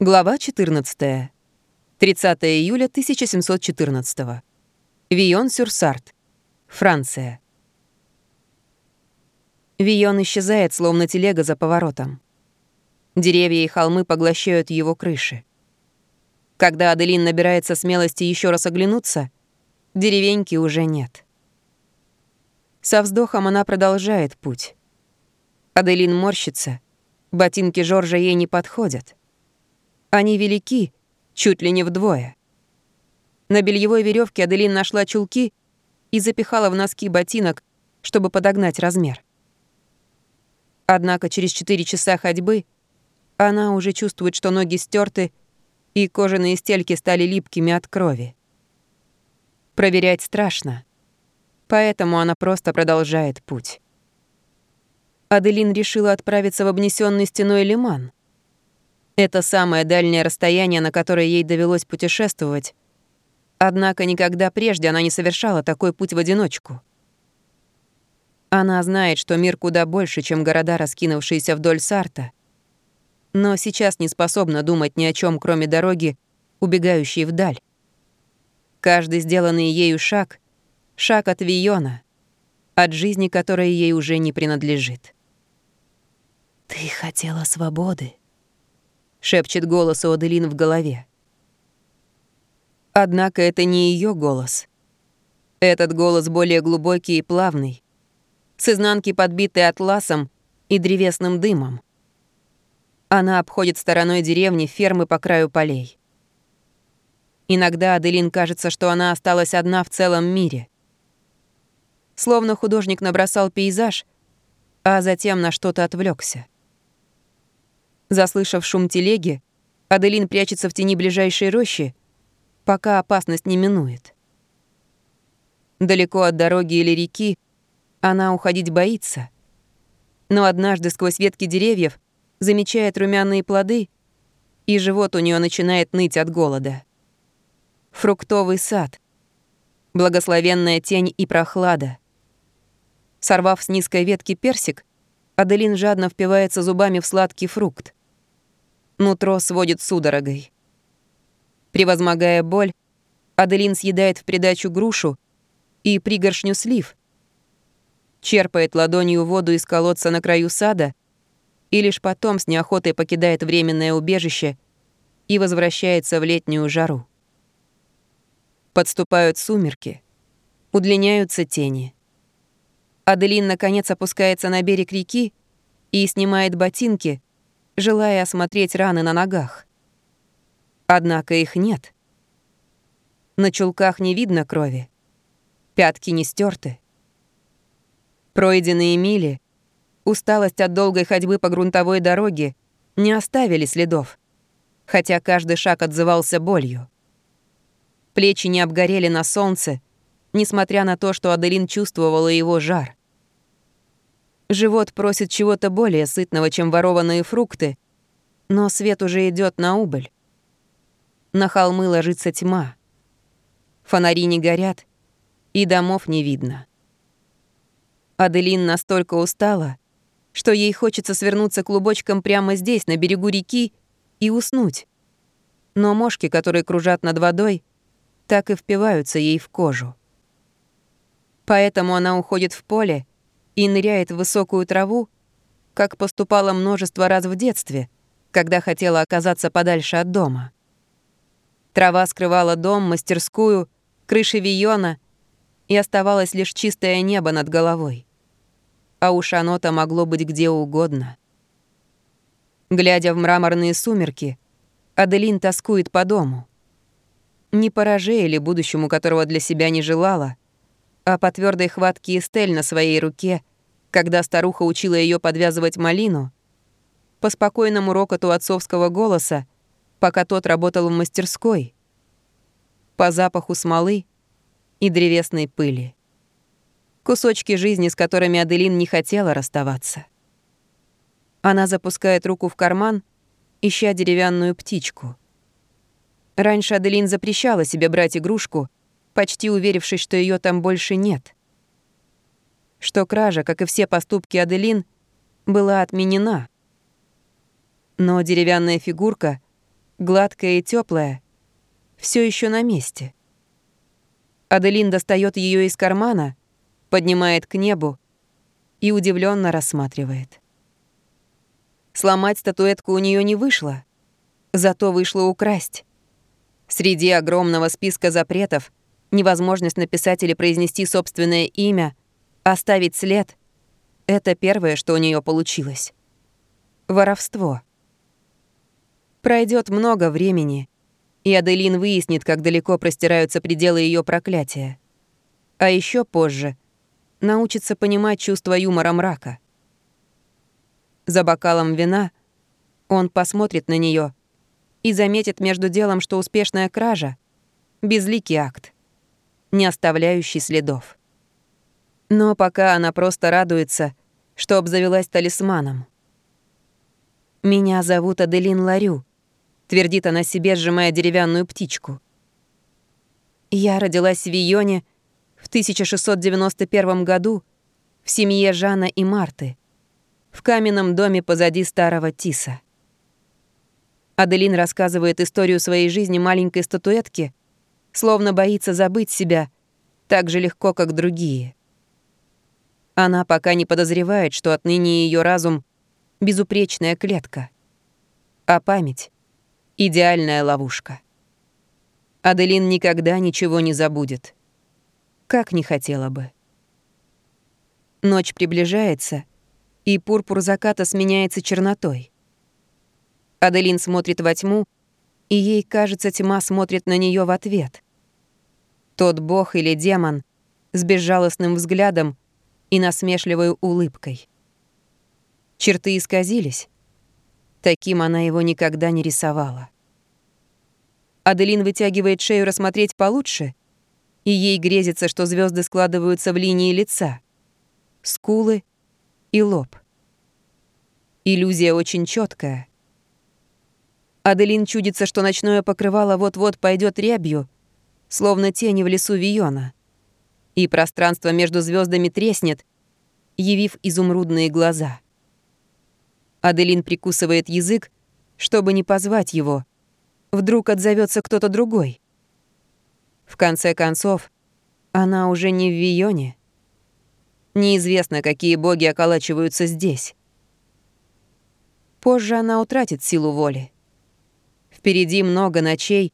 Глава 14. 30 июля 1714. Вион-сюр-Сарт. Франция. Вион исчезает, словно телега за поворотом. Деревья и холмы поглощают его крыши. Когда Аделин набирается смелости еще раз оглянуться, деревеньки уже нет. Со вздохом она продолжает путь. Аделин морщится, ботинки Жоржа ей не подходят. Они велики, чуть ли не вдвое. На бельевой веревке Аделин нашла чулки и запихала в носки ботинок, чтобы подогнать размер. Однако через 4 часа ходьбы она уже чувствует, что ноги стерты и кожаные стельки стали липкими от крови. Проверять страшно, поэтому она просто продолжает путь. Аделин решила отправиться в обнесенный стеной лиман — это самое дальнее расстояние, на которое ей довелось путешествовать. Однако никогда прежде она не совершала такой путь в одиночку. Она знает, что мир куда больше, чем города, раскинувшиеся вдоль Сарта. Но сейчас не способна думать ни о чем, кроме дороги, убегающей вдаль. Каждый сделанный ею шаг — шаг от Виона, от жизни, которая ей уже не принадлежит. «Ты хотела свободы», — шепчет голос у Аделин в голове. Однако это не ее голос. Этот голос более глубокий и плавный, с изнанки подбитый атласом и древесным дымом. Она обходит стороной деревни фермы по краю полей. Иногда Аделин кажется, что она осталась одна в целом мире. Словно художник набросал пейзаж, а затем на что-то отвлекся. Заслышав шум телеги, Аделин прячется в тени ближайшей рощи, пока опасность не минует. Далеко от дороги или реки она уходить боится. Но однажды сквозь ветки деревьев замечает румяные плоды, и живот у нее начинает ныть от голода. Фруктовый сад. Благословенная тень и прохлада. Сорвав с низкой ветки персик, Аделин жадно впивается зубами в сладкий фрукт. Нутро сводит судорогой. Превозмогая боль, Аделин съедает в придачу грушу и пригоршню слив, черпает ладонью воду из колодца на краю сада и лишь потом с неохотой покидает временное убежище и возвращается в летнюю жару. Подступают сумерки, удлиняются тени. Аделин, наконец, опускается на берег реки и снимает ботинки, желая осмотреть раны на ногах. Однако их нет. На чулках не видно крови. Пятки не стерты. Пройденные мили, усталость от долгой ходьбы по грунтовой дороге не оставили следов, хотя каждый шаг отзывался болью. Плечи не обгорели на солнце, несмотря на то, что Аделин чувствовала его жар. Живот просит чего-то более сытного, чем ворованные фрукты, но свет уже идет на убыль. На холмы ложится тьма. Фонари не горят, и домов не видно. Аделин настолько устала, что ей хочется свернуться клубочком прямо здесь, на берегу реки, и уснуть. Но мошки, которые кружат над водой, так и впиваются ей в кожу. Поэтому она уходит в поле и ныряет в высокую траву, как поступало множество раз в детстве, когда хотела оказаться подальше от дома. Трава скрывала дом, мастерскую, крыши виона, и оставалось лишь чистое небо над головой. А уж оно-то могло быть где угодно. Глядя в мраморные сумерки, Аделин тоскует по дому. Не по роже или будущему, которого для себя не желала, а по твердой хватке Эстель на своей руке когда старуха учила ее подвязывать малину, по спокойному рокоту отцовского голоса, пока тот работал в мастерской, по запаху смолы и древесной пыли. Кусочки жизни, с которыми Аделин не хотела расставаться. Она запускает руку в карман, ища деревянную птичку. Раньше Аделин запрещала себе брать игрушку, почти уверившись, что ее там больше нет что кража, как и все поступки Аделин, была отменена. Но деревянная фигурка гладкая и теплая, все еще на месте. Аделин достает ее из кармана, поднимает к небу и удивленно рассматривает. Сломать статуэтку у нее не вышло, зато вышло украсть. Среди огромного списка запретов невозможность написать или произнести собственное имя, оставить след — это первое, что у нее получилось. Воровство. Пройдет много времени, и Аделин выяснит, как далеко простираются пределы ее проклятия. А еще позже научится понимать чувство юмора мрака. За бокалом вина он посмотрит на нее и заметит между делом, что успешная кража — безликий акт, не оставляющий следов. Но пока она просто радуется, что обзавелась талисманом. «Меня зовут Аделин Ларю», твердит она себе, сжимая деревянную птичку. Я родилась в Вионе в 1691 году в семье Жана и Марты, в каменном доме позади старого Тиса. Аделин рассказывает историю своей жизни маленькой статуэтки, словно боится забыть себя так же легко, как другие. Она пока не подозревает, что отныне ее разум — безупречная клетка, а память Идеальная ловушка. Аделин никогда ничего не забудет. Как не хотела бы. Ночь приближается, и пурпур заката сменяется чернотой. Аделин смотрит во тьму, и ей кажется, тьма смотрит на нее в ответ. Тот бог или демон с безжалостным взглядом и насмешливой улыбкой. Черты исказились, Таким она его никогда не рисовала. Аделин вытягивает шею рассмотреть получше, и ей грезится, что звезды складываются в линии лица, скулы и лоб. Иллюзия очень четкая. Аделин чудится, что ночное покрывало вот-вот пойдет рябью, словно тени в лесу Виона, и пространство между звездами треснет, явив изумрудные глаза. Аделин прикусывает язык, чтобы не позвать его. Вдруг отзовется кто-то другой. В конце концов, она уже не в Вионе. Неизвестно, какие боги околачиваются здесь. Позже она утратит силу воли. Впереди много ночей,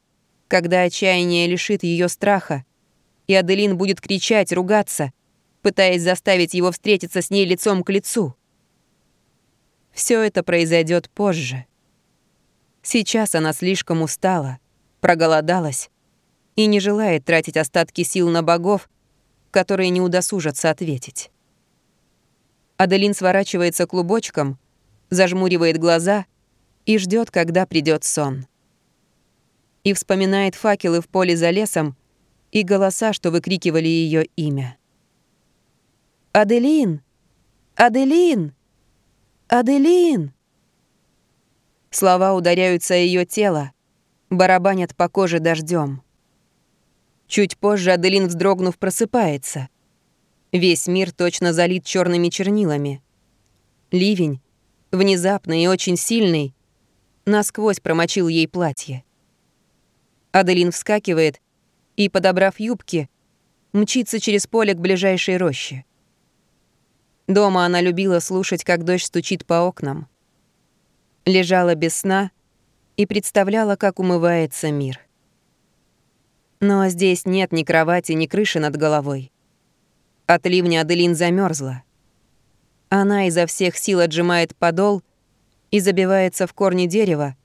когда отчаяние лишит ее страха, и Аделин будет кричать, ругаться, пытаясь заставить его встретиться с ней лицом к лицу. Все это произойдет позже. Сейчас она слишком устала, проголодалась и не желает тратить остатки сил на богов, которые не удосужатся ответить. Аделин сворачивается клубочком, зажмуривает глаза и ждет, когда придет сон. И вспоминает факелы в поле за лесом и голоса, что выкрикивали ее имя. «Аделин! Аделин!» «Аделин!» Слова ударяются ее тело, барабанят по коже дождем. Чуть позже Аделин, вздрогнув, просыпается. Весь мир точно залит черными чернилами. Ливень, внезапный и очень сильный, насквозь промочил ей платье. Аделин вскакивает и, подобрав юбки, мчится через поле к ближайшей роще. Дома она любила слушать, как дождь стучит по окнам. Лежала без сна и представляла, как умывается мир. Но здесь нет ни кровати, ни крыши над головой. От ливня Аделин замерзла. Она изо всех сил отжимает подол и забивается в корни дерева,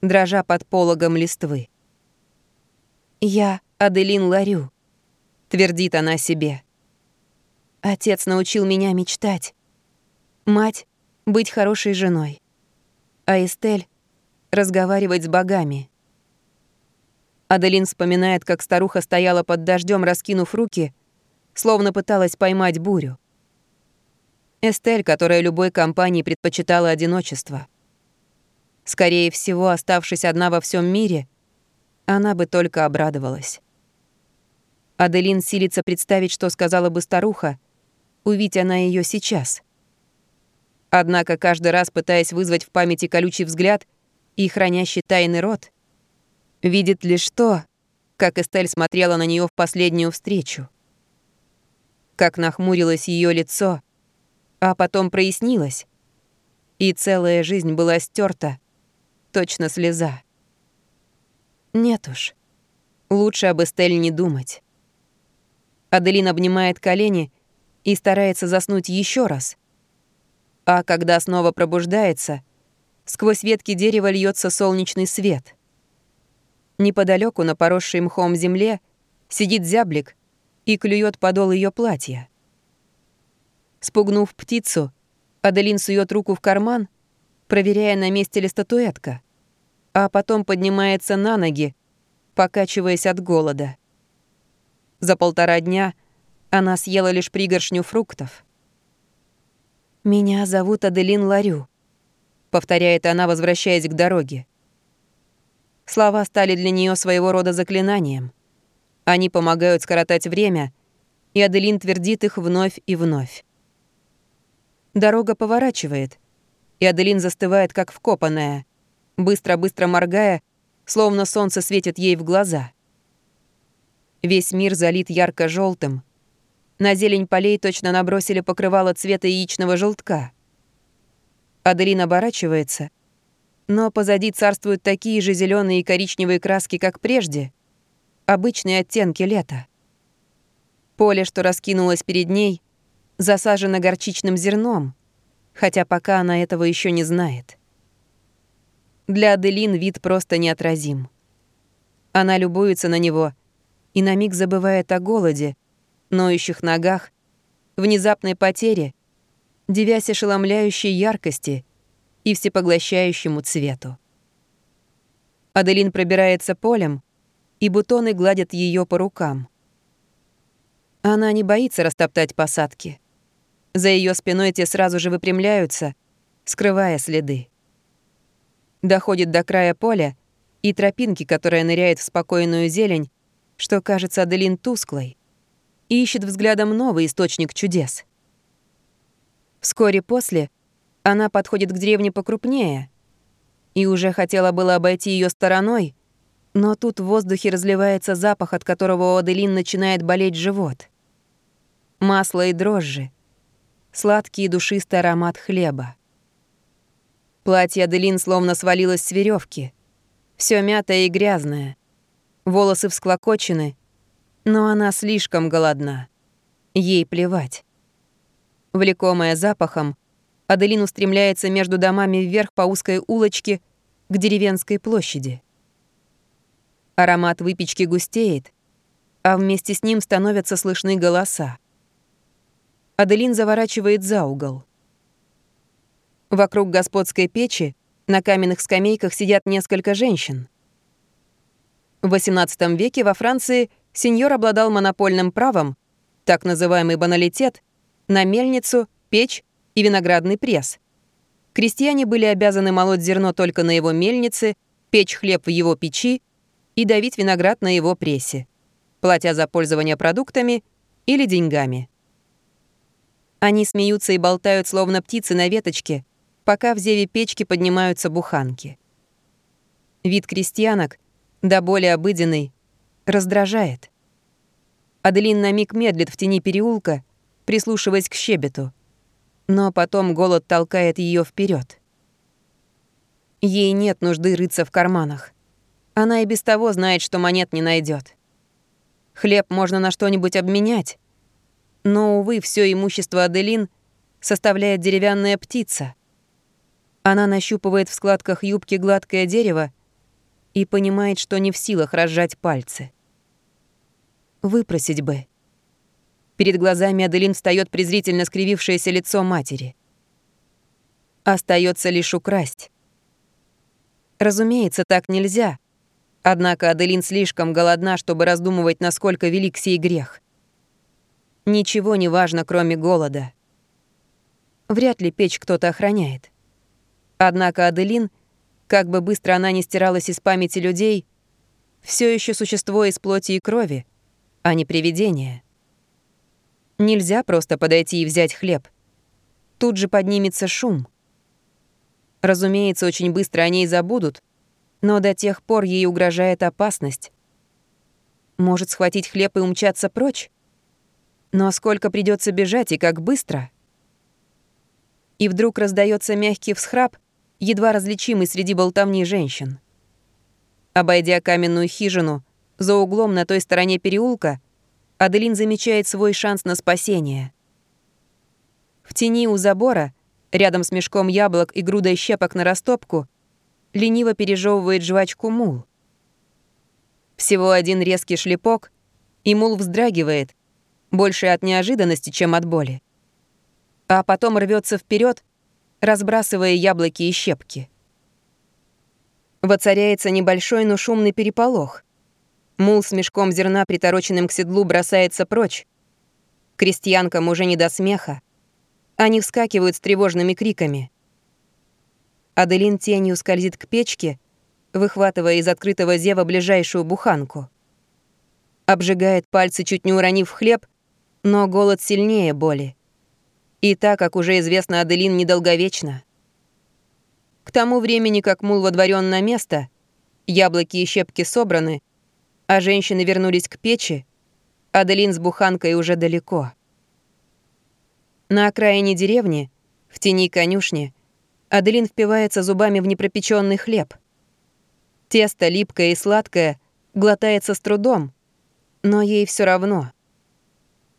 дрожа под пологом листвы. «Я Аделин Ларю», — твердит она себе. Отец научил меня мечтать. Мать — быть хорошей женой. А Эстель — разговаривать с богами. Аделин вспоминает, как старуха стояла под дождем, раскинув руки, словно пыталась поймать бурю. Эстель, которая любой компании предпочитала одиночество. Скорее всего, оставшись одна во всем мире, она бы только обрадовалась. Аделин силится представить, что сказала бы старуха, увидь она ее сейчас. Однако каждый раз, пытаясь вызвать в памяти колючий взгляд и хранящий тайный род, видит лишь то, как Эстель смотрела на нее в последнюю встречу. Как нахмурилось ее лицо, а потом прояснилось, и целая жизнь была стерта, точно слеза. Нет уж, лучше об Эстель не думать. Аделин обнимает колени и старается заснуть еще раз. А когда снова пробуждается, сквозь ветки дерева льется солнечный свет. Неподалеку на поросшей мхом земле сидит зяблик и клюет подол ее платья. Спугнув птицу, Аделин сует руку в карман, проверяя, на месте ли статуэтка, а потом поднимается на ноги, покачиваясь от голода. За полтора дня она съела лишь пригоршню фруктов. «Меня зовут Аделин Ларю», — повторяет она, возвращаясь к дороге. Слова стали для нее своего рода заклинанием. Они помогают скоротать время, и Аделин твердит их вновь и вновь. Дорога поворачивает, и Аделин застывает, как вкопанная, быстро-быстро моргая, словно солнце светит ей в глаза. Весь мир залит ярко желтым На зелень полей точно набросили покрывало цвета яичного желтка. Аделин оборачивается, но позади царствуют такие же зеленые и коричневые краски, как прежде, обычные оттенки лета. Поле, что раскинулось перед ней, засажено горчичным зерном, хотя пока она этого еще не знает. Для Аделин вид просто неотразим. Она любуется на него и на миг забывает о голоде, ноющих ногах, внезапной потере, девясь ошеломляющей яркости и всепоглощающему цвету. Аделин пробирается полем, и бутоны гладят ее по рукам. Она не боится растоптать посадки. За ее спиной те сразу же выпрямляются, скрывая следы. Доходит до края поля и тропинки, которая ныряет в спокойную зелень, что кажется Аделин тусклой, и ищет взглядом новый источник чудес. Вскоре после она подходит к деревне покрупнее и уже хотела было обойти ее стороной, но тут в воздухе разливается запах, от которого у Аделин начинает болеть живот. Масло и дрожжи. Сладкий и душистый аромат хлеба. Платье Аделин словно свалилось с веревки. Все мятое и грязное волосы всклокочены, но она слишком голодна. Ей плевать. Влекомая запахом, Аделин устремляется между домами вверх по узкой улочке к деревенской площади. Аромат выпечки густеет, а вместе с ним становятся слышны голоса. Аделин заворачивает за угол. Вокруг господской печи на каменных скамейках сидят несколько женщин. В XVIII веке во Франции сеньор обладал монопольным правом, так называемый баналитет, на мельницу, печь и виноградный пресс. Крестьяне были обязаны молоть зерно только на его мельнице, печь хлеб в его печи и давить виноград на его прессе, платя за пользование продуктами или деньгами. Они смеются и болтают, словно птицы на веточке, пока в зеве печки поднимаются буханки. Вид крестьянок — да более обыденный, раздражает. Аделин на миг медлит в тени переулка, прислушиваясь к щебету. Но потом голод толкает ее вперед. Ей нет нужды рыться в карманах. Она и без того знает, что монет не найдет. Хлеб можно на что-нибудь обменять. Но, увы, все имущество Аделин составляет деревянная птица. Она нащупывает в складках юбки гладкое дерево и понимает, что не в силах разжать пальцы. Выпросить бы. Перед глазами Аделин встает презрительно скривившееся лицо матери. Остается лишь украсть. Разумеется, так нельзя. Однако Аделин слишком голодна, чтобы раздумывать, насколько велик сей грех. Ничего не важно, кроме голода. Вряд ли печь кто-то охраняет. Однако Аделин — как бы быстро она ни стиралась из памяти людей, все еще существо из плоти и крови, а не привидение. Нельзя просто подойти и взять хлеб. Тут же поднимется шум. Разумеется, очень быстро о ней забудут, Но до тех пор ей угрожает опасность. Может схватить хлеб и умчаться прочь? Но сколько придется бежать и как быстро? И вдруг раздается мягкий всхрап, едва различимый среди болтовни женщин. Обойдя каменную хижину, за углом на той стороне переулка, Аделин замечает свой шанс на спасение. В тени у забора, рядом с мешком яблок и грудой щепок на растопку, лениво пережевывает жвачку мул. Всего один резкий шлепок, и мул вздрагивает, больше от неожиданности, чем от боли. А потом рвется вперед, разбрасывая яблоки и щепки. Воцаряется небольшой, но шумный переполох. Мул с мешком зерна, притороченным к седлу, бросается прочь. Крестьянкам уже не до смеха. Они вскакивают с тревожными криками. Аделин тенью скользит к печке, выхватывая из открытого зева ближайшую буханку. Обжигает пальцы, чуть не уронив хлеб, но голод сильнее боли. И так, как уже известно, Аделин недолговечна. К тому времени, как мул водворен на место, яблоки и щепки собраны, а женщины вернулись к печи, Аделин с буханкой уже далеко. На окраине деревни, в тени конюшни, Аделин впивается зубами в непропеченный хлеб. Тесто, липкое и сладкое, глотается с трудом, но ей все равно.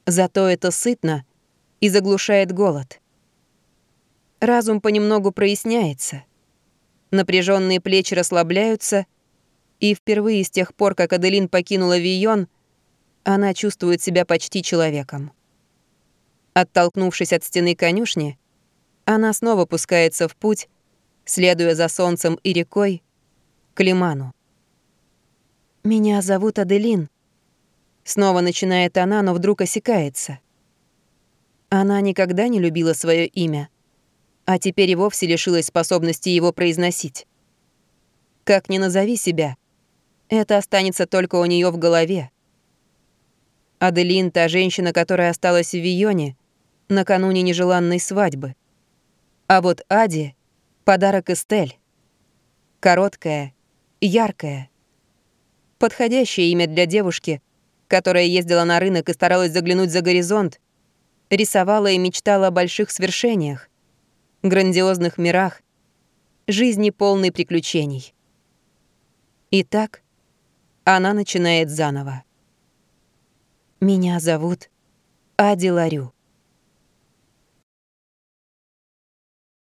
Зато это сытно и заглушает голод. Разум понемногу проясняется. Напряженные плечи расслабляются, и впервые с тех пор, как Аделин покинула Вийон, она чувствует себя почти человеком. Оттолкнувшись от стены конюшни, она снова пускается в путь, следуя за солнцем и рекой, к Лиману. «Меня зовут Аделин», — снова начинает она, но вдруг осекается. Она никогда не любила свое имя, а теперь и вовсе лишилась способности его произносить. Как ни назови себя, это останется только у нее в голове. Аделин — та женщина, которая осталась в Вионе, накануне нежеланной свадьбы. А вот Ади — подарок Эстель. Короткая, яркая. Подходящее имя для девушки, которая ездила на рынок и старалась заглянуть за горизонт, рисовала и мечтала о больших свершениях, грандиозных мирах, жизни полной приключений. Итак, она начинает заново. Меня зовут Ади Ларю.